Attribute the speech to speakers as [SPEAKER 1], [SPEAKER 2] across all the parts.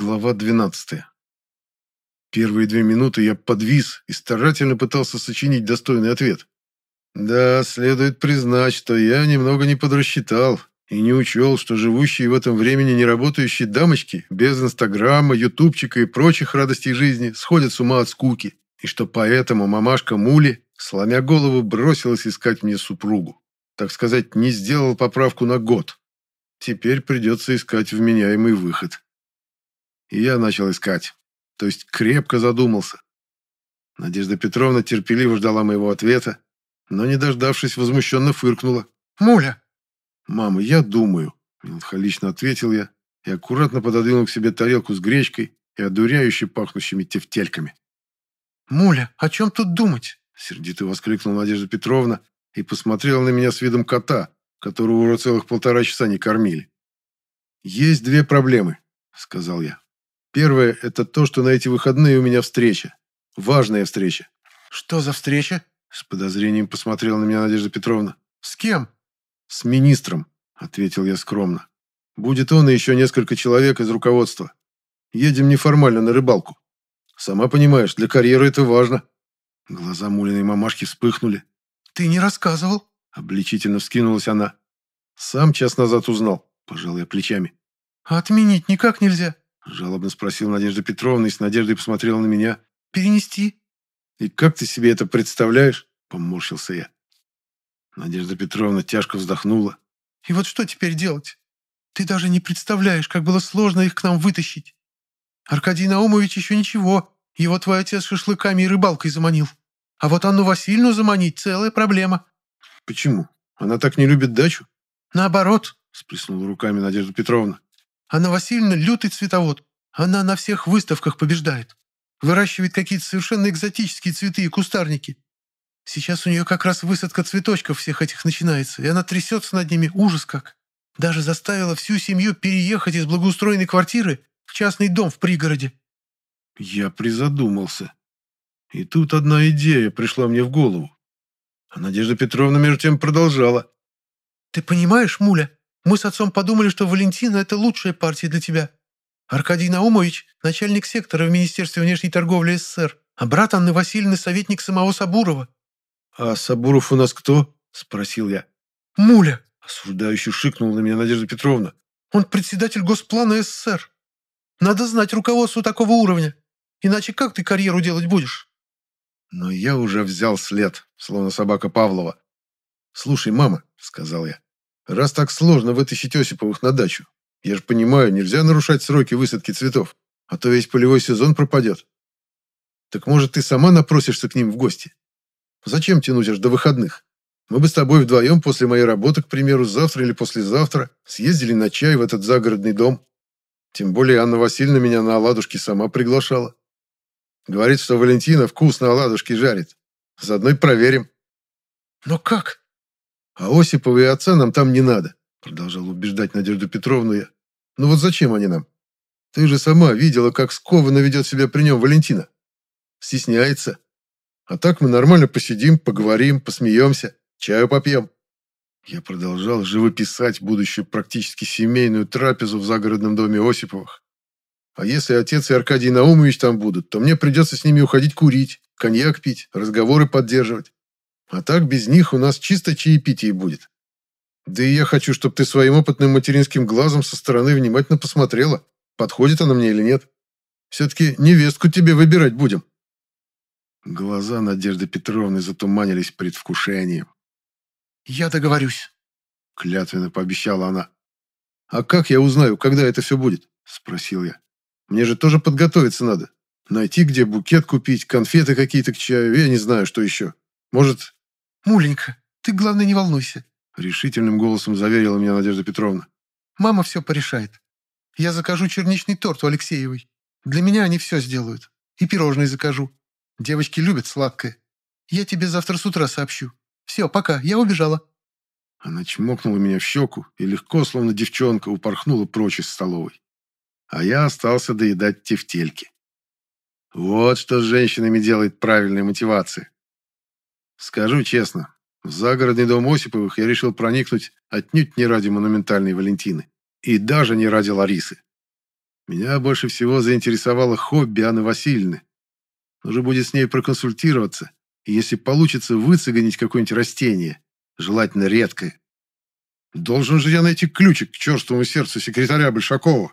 [SPEAKER 1] Глава 12. Первые две минуты я подвис и старательно пытался сочинить достойный ответ. Да, следует признать, что я немного не подрасчитал и не учел, что живущие в этом времени неработающие дамочки без Инстаграма, Ютубчика и прочих радостей жизни сходят с ума от скуки, и что поэтому мамашка Мули, сломя голову, бросилась искать мне супругу. Так сказать, не сделал поправку на год. Теперь придется искать вменяемый выход. И я начал искать. То есть крепко задумался. Надежда Петровна терпеливо ждала моего ответа, но, не дождавшись, возмущенно фыркнула. «Муля!» «Мама, я думаю», — меланхолично ответил я и аккуратно пододвинул к себе тарелку с гречкой и одуряюще пахнущими тефтельками. «Муля, о чем тут думать?» — сердито воскликнула Надежда Петровна и посмотрела на меня с видом кота, которого уже целых полтора часа не кормили. «Есть две проблемы», — сказал я. Первое – это то, что на эти выходные у меня встреча. Важная встреча. «Что за встреча?» С подозрением посмотрела на меня Надежда Петровна. «С кем?» «С министром», – ответил я скромно. «Будет он и еще несколько человек из руководства. Едем неформально на рыбалку. Сама понимаешь, для карьеры это важно». Глаза Мулиной мамашки вспыхнули. «Ты не рассказывал?» – обличительно вскинулась она. «Сам час назад узнал», – пожал я плечами. «А отменить никак нельзя?» Жалобно спросила Надежда Петровна и с надеждой посмотрела на меня. «Перенести?» «И как ты себе это представляешь?» Поморщился я. Надежда Петровна тяжко вздохнула. «И вот что теперь делать? Ты даже не представляешь, как было сложно их к нам вытащить. Аркадий Наумович еще ничего, его твой отец шашлыками и рыбалкой заманил. А вот Анну Васильевну заманить – целая проблема». «Почему? Она так не любит дачу?» «Наоборот», – сплеснула руками Надежда Петровна. Анна Васильевна лютый цветовод. Она на всех выставках побеждает. Выращивает какие-то совершенно экзотические цветы и кустарники. Сейчас у нее как раз высадка цветочков всех этих начинается, и она трясется над ними, ужас как. Даже заставила всю семью переехать из благоустроенной квартиры в частный дом в пригороде. Я призадумался. И тут одна идея пришла мне в голову. А Надежда Петровна между тем продолжала. «Ты понимаешь, Муля, мы с отцом подумали, что Валентина – это лучшая партия для тебя. Аркадий Наумович – начальник сектора в Министерстве внешней торговли СССР, а брат Анны Васильевны – советник самого Сабурова». «А Сабуров у нас кто?» – спросил я. «Муля!» – осуждающе шикнула на меня Надежда Петровна. «Он председатель Госплана СССР. Надо знать руководство такого уровня. Иначе как ты карьеру делать будешь?» Но я уже взял след, словно собака Павлова. «Слушай, мама», — сказал я, Раз так сложно вытащить Осиповых на дачу, я же понимаю, нельзя нарушать сроки высадки цветов, а то весь полевой сезон пропадет. Так может, ты сама напросишься к ним в гости? Зачем тянуть аж до выходных? Мы бы с тобой вдвоем после моей работы, к примеру, завтра или послезавтра съездили на чай в этот загородный дом. Тем более Анна Васильевна меня на оладушки сама приглашала. Говорит, что Валентина вкусно оладушки жарит. Заодно и проверим. Но как? А Осипова и отца нам там не надо, продолжал убеждать Надежду Петровну я. Ну вот зачем они нам? Ты же сама видела, как скованно ведет себя при нем Валентина. Стесняется. А так мы нормально посидим, поговорим, посмеемся, чаю попьем. Я продолжал живописать будущую практически семейную трапезу в загородном доме Осиповых. А если отец и Аркадий Наумович там будут, то мне придется с ними уходить курить, коньяк пить, разговоры поддерживать. А так без них у нас чисто чаепитие будет. Да и я хочу, чтобы ты своим опытным материнским глазом со стороны внимательно посмотрела, подходит она мне или нет. Все-таки невестку тебе выбирать будем». Глаза Надежды Петровны затуманились предвкушением. «Я договорюсь», — клятвенно пообещала она. «А как я узнаю, когда это все будет?» — спросил я. «Мне же тоже подготовиться надо. Найти, где букет купить, конфеты какие-то к чаю, я не знаю, что еще. Может, «Муленька, ты, главное, не волнуйся», — решительным голосом заверила меня Надежда Петровна. «Мама все порешает. Я закажу черничный торт у Алексеевой. Для меня они все сделают. И пирожные закажу. Девочки любят сладкое. Я тебе завтра с утра сообщу. Все, пока, я убежала». Она чмокнула меня в щеку и легко, словно девчонка, упорхнула прочь из столовой. А я остался доедать тефтельки. Вот что с женщинами делает правильная мотивация. Скажу честно, в загородный дом Осиповых я решил проникнуть отнюдь не ради монументальной Валентины. И даже не ради Ларисы. Меня больше всего заинтересовало хобби Анны Васильевны. Нужно будет с ней проконсультироваться, и если получится выцегонить какое-нибудь растение, желательно редкое. Должен же я найти ключик к черствому сердцу секретаря Большакова.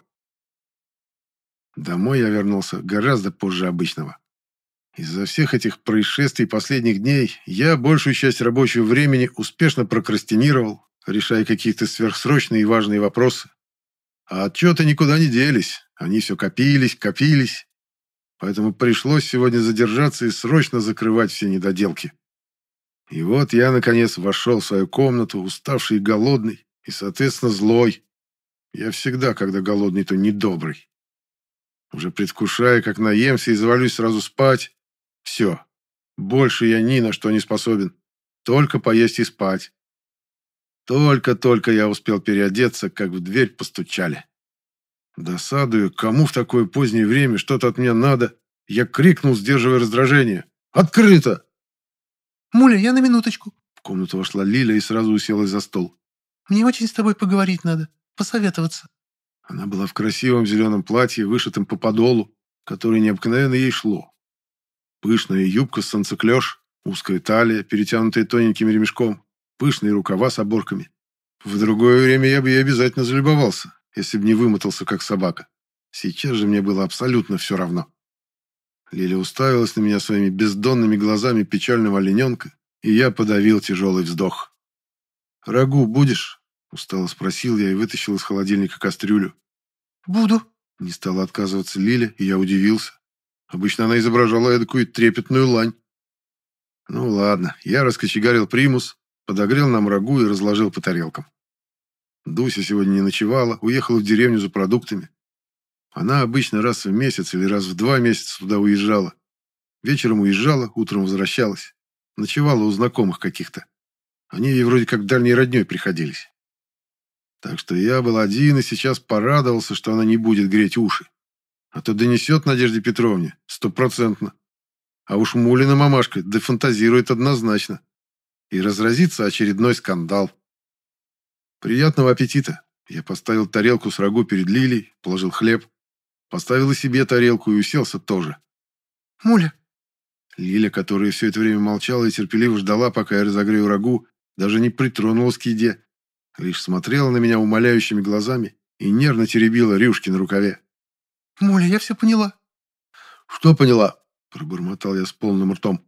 [SPEAKER 1] Домой я вернулся гораздо позже обычного. Из-за всех этих происшествий последних дней я большую часть рабочего времени успешно прокрастинировал, решая какие-то сверхсрочные и важные вопросы. А отчеты никуда не делись, они все копились, копились. Поэтому пришлось сегодня задержаться и срочно закрывать все недоделки. И вот я, наконец, вошел в свою комнату, уставший и голодный, и, соответственно, злой. Я всегда, когда голодный, то недобрый. Уже предвкушая, как наемся и завалюсь сразу спать. Все. Больше я ни на что не способен. Только поесть и спать. Только-только я успел переодеться, как в дверь постучали. Досадую, кому в такое позднее время что-то от меня надо, я крикнул, сдерживая раздражение. «Открыто!»
[SPEAKER 2] «Муля, я на минуточку».
[SPEAKER 1] В комнату вошла Лиля и сразу уселась за стол.
[SPEAKER 2] «Мне очень с тобой поговорить надо, посоветоваться».
[SPEAKER 1] Она была в красивом зеленом платье, вышитом по подолу, которое необыкновенно ей шло. Пышная юбка с санцеклёш, узкая талия, перетянутая тоненьким ремешком, пышные рукава с оборками. В другое время я бы ей обязательно залюбовался, если бы не вымотался, как собака. Сейчас же мне было абсолютно все равно. Лиля уставилась на меня своими бездонными глазами печального олененка, и я подавил тяжелый вздох. «Рагу будешь?» – устало спросил я и вытащил из холодильника кастрюлю.
[SPEAKER 2] «Буду», –
[SPEAKER 1] не стала отказываться Лиля, и я удивился. Обычно она изображала эдакую трепетную лань. Ну ладно, я раскочегарил примус, подогрел нам рагу и разложил по тарелкам. Дуся сегодня не ночевала, уехала в деревню за продуктами. Она обычно раз в месяц или раз в два месяца туда уезжала. Вечером уезжала, утром возвращалась. Ночевала у знакомых каких-то. Они ей вроде как дальней родней приходились. Так что я был один и сейчас порадовался, что она не будет греть уши. А то донесет Надежде Петровне, стопроцентно. А уж Мулина мамашка дефантазирует однозначно. И разразится очередной скандал. Приятного аппетита. Я поставил тарелку с рагу перед Лилей, положил хлеб. Поставил и себе тарелку и уселся тоже.
[SPEAKER 2] «Муля!»
[SPEAKER 1] Лиля, которая все это время молчала и терпеливо ждала, пока я разогрею рагу, даже не притронулась к еде. Лишь смотрела на меня умоляющими глазами и нервно теребила рюшки на рукаве.
[SPEAKER 2] «Муля, я все поняла».
[SPEAKER 1] «Что поняла?» – пробормотал я с полным ртом.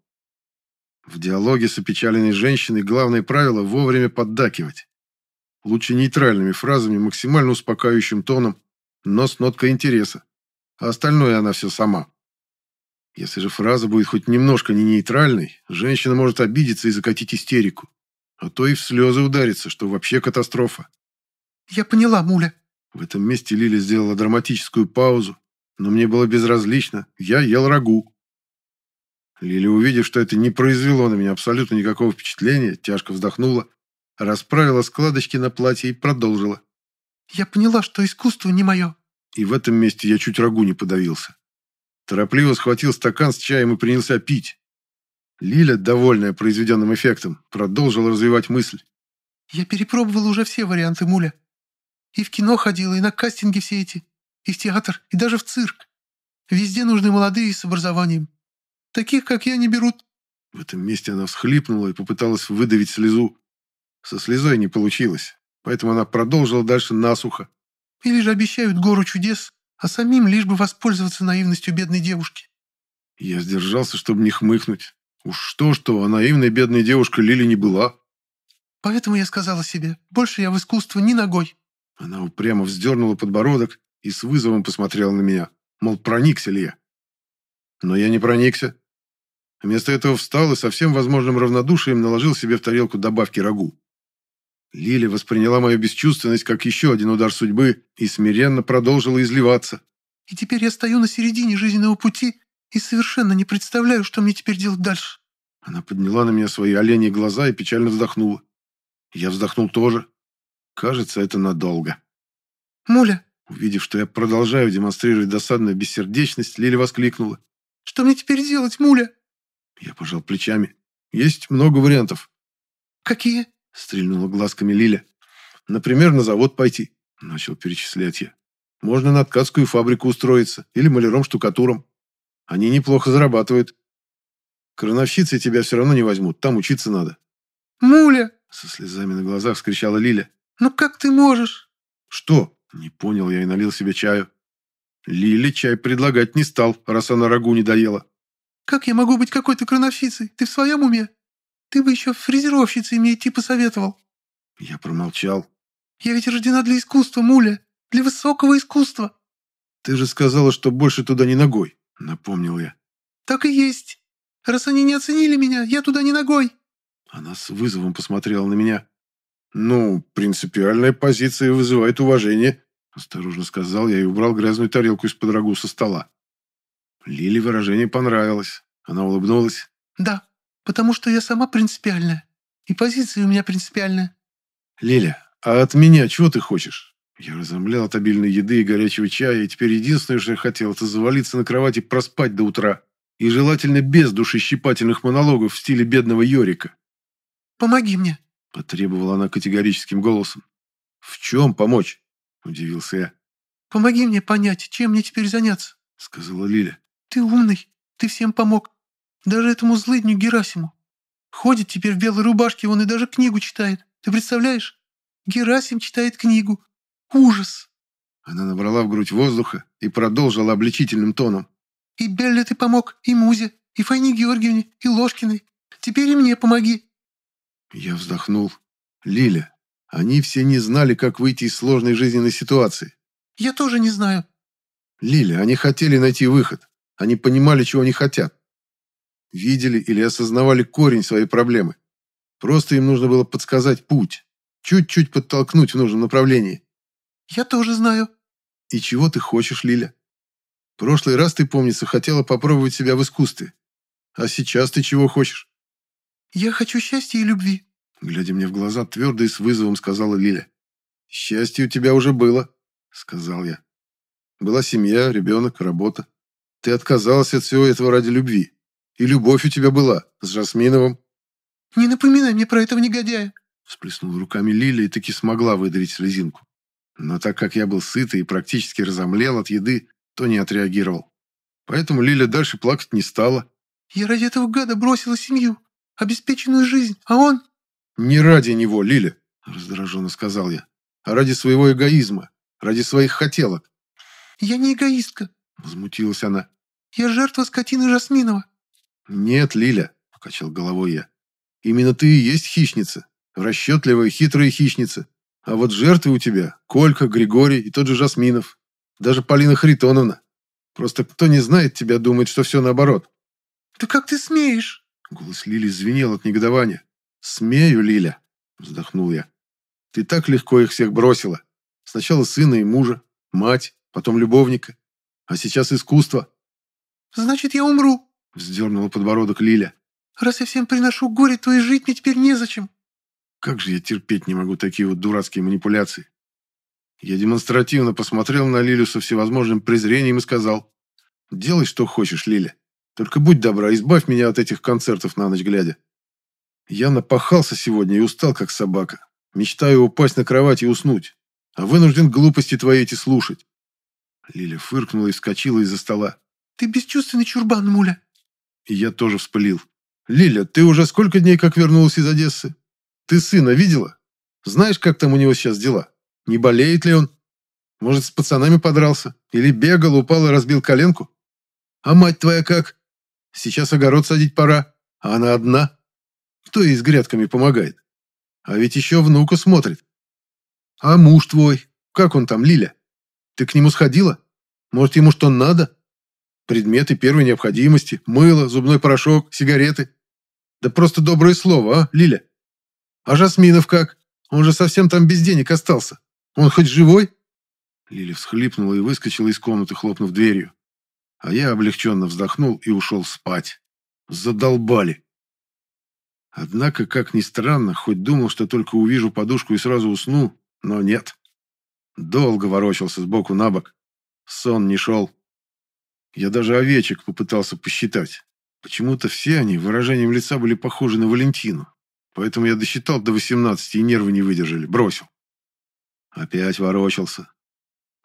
[SPEAKER 1] В диалоге с опечаленной женщиной главное правило – вовремя поддакивать. Лучше нейтральными фразами, максимально успокаивающим тоном, но с ноткой интереса а остальное она все сама. Если же фраза будет хоть немножко не нейтральной, женщина может обидеться и закатить истерику, а то и в слезы удариться, что вообще катастрофа.
[SPEAKER 2] «Я поняла, Муля».
[SPEAKER 1] В этом месте Лиля сделала драматическую паузу, но мне было безразлично, я ел рагу. Лиля, увидев, что это не произвело на меня абсолютно никакого впечатления, тяжко вздохнула, расправила складочки на платье и продолжила.
[SPEAKER 2] «Я поняла, что искусство не мое
[SPEAKER 1] и в этом месте я чуть рагу не подавился. Торопливо схватил стакан с чаем и принялся пить. Лиля, довольная произведенным эффектом, продолжила развивать мысль.
[SPEAKER 2] «Я перепробовала уже все варианты муля. И в кино ходила, и на кастинги все эти, и в театр, и даже в цирк. Везде нужны молодые с образованием. Таких, как я, не берут».
[SPEAKER 1] В этом месте она всхлипнула и попыталась выдавить слезу. Со слезой не получилось, поэтому она продолжила дальше насухо.
[SPEAKER 2] Или же обещают гору чудес, а самим лишь бы воспользоваться наивностью бедной девушки.
[SPEAKER 1] Я сдержался, чтобы не хмыкнуть. Уж что-что, а наивной бедной девушка Лили не была.
[SPEAKER 2] Поэтому я сказала себе, больше я в искусство ни ногой.
[SPEAKER 1] Она упрямо вздернула подбородок и с вызовом посмотрела на меня, мол, проникся ли я. Но я не проникся. Вместо этого встал и со всем возможным равнодушием наложил себе в тарелку добавки рагу. Лиля восприняла мою бесчувственность как еще один удар судьбы и смиренно продолжила изливаться.
[SPEAKER 2] «И теперь я стою на середине жизненного пути и совершенно не представляю, что мне теперь делать дальше».
[SPEAKER 1] Она подняла на меня свои оленьи глаза и печально вздохнула. Я вздохнул тоже. Кажется, это надолго.
[SPEAKER 2] «Муля!»
[SPEAKER 1] Увидев, что я продолжаю демонстрировать досадную бессердечность, Лиля воскликнула.
[SPEAKER 2] «Что мне теперь делать, Муля?»
[SPEAKER 1] Я пожал плечами. «Есть много вариантов».
[SPEAKER 2] «Какие?»
[SPEAKER 1] Стрельнула глазками Лиля. «Например, на завод пойти», — начал перечислять я. Можно на ткацкую фабрику устроиться или маляром-штукатуром. Они неплохо зарабатывают. Крановщицей тебя все равно не возьмут, там учиться надо.
[SPEAKER 2] «Муля!»
[SPEAKER 1] — со слезами на глазах вскричала Лиля.
[SPEAKER 2] «Ну как ты можешь?»
[SPEAKER 1] «Что?» — не понял я и налил себе чаю. Лиле чай предлагать не стал, раз она рагу не доела.
[SPEAKER 2] «Как я могу быть какой-то крановщицей? Ты в своем уме? Ты бы еще фрезеровщицей мне идти посоветовал».
[SPEAKER 1] Я промолчал.
[SPEAKER 2] «Я ведь рождена для искусства, Муля, для высокого искусства».
[SPEAKER 1] «Ты же сказала, что больше туда не ногой», — напомнил я.
[SPEAKER 2] «Так и есть. Раз они не оценили меня, я туда не ногой».
[SPEAKER 1] Она с вызовом посмотрела на меня. «Ну, принципиальная позиция вызывает уважение», — осторожно сказал я и убрал грязную тарелку из-под рагу со стола. Лиле выражение понравилось. Она улыбнулась.
[SPEAKER 2] «Да, потому что я сама принципиальная. И позиция у меня принципиальная».
[SPEAKER 1] «Лиля, а от меня чего ты хочешь?» Я разомлял от обильной еды и горячего чая, и теперь единственное, что я хотел, это завалиться на кровати и проспать до утра. И желательно без душещипательных монологов в стиле бедного Йорика.
[SPEAKER 2] «Помоги мне», —
[SPEAKER 1] потребовала она категорическим голосом. «В чем помочь?» — удивился я.
[SPEAKER 2] «Помоги мне понять, чем мне теперь заняться», —
[SPEAKER 1] сказала Лиля.
[SPEAKER 2] «Ты умный, ты всем помог. Даже этому злыдню Герасиму. Ходит теперь в белой рубашке, он и даже книгу читает. Ты представляешь? Герасим читает книгу. Ужас!»
[SPEAKER 1] Она набрала в грудь воздуха и продолжила обличительным тоном.
[SPEAKER 2] «И Белле ты помог, и Музе, и Файне Георгиевне, и Ложкиной. Теперь и мне помоги».
[SPEAKER 1] Я вздохнул. «Лиля, они все не знали, как выйти из сложной жизненной ситуации».
[SPEAKER 2] «Я тоже не знаю».
[SPEAKER 1] «Лиля, они хотели найти выход. Они понимали, чего они хотят. Видели или осознавали корень своей проблемы. Просто им нужно было подсказать путь. Чуть-чуть подтолкнуть в нужном направлении.
[SPEAKER 2] «Я тоже знаю».
[SPEAKER 1] «И чего ты хочешь, Лиля? Прошлый раз, ты, помнится, хотела попробовать себя в искусстве. А сейчас ты чего хочешь?»
[SPEAKER 2] «Я хочу счастья и любви», —
[SPEAKER 1] глядя мне в глаза, твердо и с вызовом сказала Лиля. «Счастье у тебя уже было», — сказал я. «Была семья, ребенок, работа. Ты отказалась от всего этого ради любви. И любовь у тебя была, с Жасминовым».
[SPEAKER 2] «Не напоминай мне про этого негодяя», —
[SPEAKER 1] всплеснула руками Лиля и таки смогла выдавить слезинку. Но так как я был сытый и практически разомлел от еды, то не отреагировал. Поэтому Лиля дальше плакать не стала.
[SPEAKER 2] «Я ради этого гада бросила семью, обеспеченную жизнь, а он...»
[SPEAKER 1] «Не ради него, Лиля», — раздраженно сказал я, «а ради своего эгоизма, ради своих хотелок».
[SPEAKER 2] «Я не эгоистка», —
[SPEAKER 1] возмутилась она.
[SPEAKER 2] «Я жертва скотины Жасминова».
[SPEAKER 1] «Нет, Лиля», — покачал головой я, «именно ты и есть хищница, расчетливая, хитрая хищница. А вот жертвы у тебя – Колька, Григорий и тот же Жасминов. Даже Полина Харитоновна. Просто кто не знает тебя, думает, что все наоборот.
[SPEAKER 2] «Да как ты смеешь?»
[SPEAKER 1] Голос Лили звенел от негодования. «Смею, Лиля», – вздохнул я. «Ты так легко их всех бросила. Сначала сына и мужа, мать, потом любовника. А сейчас искусство».
[SPEAKER 2] «Значит, я умру», –
[SPEAKER 1] вздернула подбородок Лиля.
[SPEAKER 2] «Раз я всем приношу горе, то и жить мне теперь незачем».
[SPEAKER 1] Как же я терпеть не могу такие вот дурацкие манипуляции. Я демонстративно посмотрел на Лилю со всевозможным презрением и сказал, «Делай, что хочешь, Лиля. Только будь добра, избавь меня от этих концертов на ночь глядя. Я напахался сегодня и устал, как собака. Мечтаю упасть на кровать и уснуть. А вынужден глупости твои эти слушать». Лиля фыркнула и вскочила из-за стола.
[SPEAKER 2] «Ты бесчувственный чурбан, Муля».
[SPEAKER 1] И я тоже вспылил. «Лиля, ты уже сколько дней как вернулась из Одессы?» Ты сына видела? Знаешь, как там у него сейчас дела? Не болеет ли он? Может, с пацанами подрался? Или бегал, упал и разбил коленку? А мать твоя как? Сейчас огород садить пора, а она одна. Кто ей с грядками помогает? А ведь еще внука смотрит. А муж твой? Как он там, Лиля? Ты к нему сходила? Может, ему что надо? Предметы первой необходимости, мыло, зубной порошок, сигареты. Да просто доброе слово, а, Лиля? А Жасминов как? Он же совсем там без денег остался. Он хоть живой?» Лили всхлипнула и выскочила из комнаты, хлопнув дверью. А я облегченно вздохнул и ушел спать. Задолбали. Однако, как ни странно, хоть думал, что только увижу подушку и сразу усну, но нет. Долго ворочался сбоку на бок. Сон не шел. Я даже овечек попытался посчитать. Почему-то все они выражением лица были похожи на Валентину. Поэтому я досчитал до 18 и нервы не выдержали. Бросил. Опять ворочался.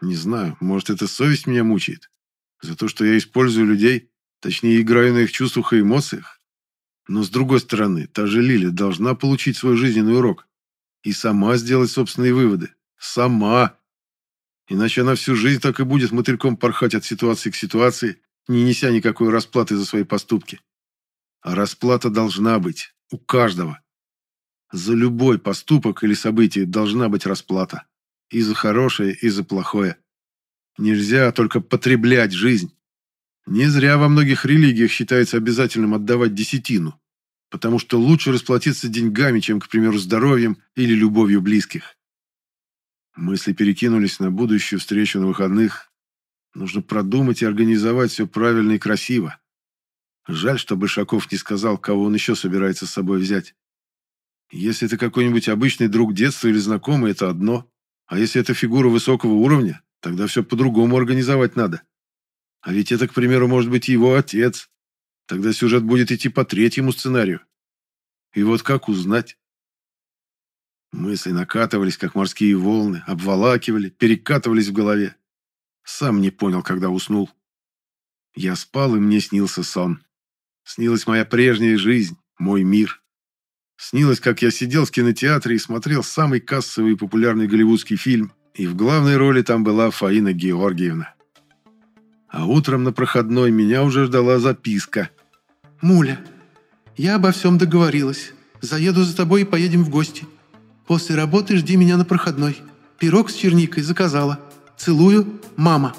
[SPEAKER 1] Не знаю, может, это совесть меня мучает? За то, что я использую людей, точнее, играю на их чувствах и эмоциях? Но, с другой стороны, та же Лиля должна получить свой жизненный урок и сама сделать собственные выводы. Сама. Иначе она всю жизнь так и будет мотыльком порхать от ситуации к ситуации, не неся никакой расплаты за свои поступки. А расплата должна быть у каждого. За любой поступок или событие должна быть расплата. И за хорошее, и за плохое. Нельзя только потреблять жизнь. Не зря во многих религиях считается обязательным отдавать десятину, потому что лучше расплатиться деньгами, чем, к примеру, здоровьем или любовью близких. Мысли перекинулись на будущую встречу на выходных. Нужно продумать и организовать все правильно и красиво. Жаль, что Большаков не сказал, кого он еще собирается с собой взять. Если это какой-нибудь обычный друг детства или знакомый, это одно. А если это фигура высокого уровня, тогда все по-другому организовать надо. А ведь это, к примеру, может быть его отец. Тогда сюжет будет идти по третьему сценарию. И вот как узнать? Мысли накатывались, как морские волны, обволакивали, перекатывались в голове. Сам не понял, когда уснул. Я спал, и мне снился сон. Снилась моя прежняя жизнь, мой мир. Снилось, как я сидел в кинотеатре и смотрел самый кассовый и популярный голливудский фильм, и в главной роли там была Фаина Георгиевна. А утром на проходной меня уже ждала записка.
[SPEAKER 2] «Муля, я обо всем договорилась. Заеду за тобой и поедем в гости. После работы жди меня на проходной. Пирог с черникой заказала. Целую, мама».